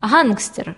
гангстер.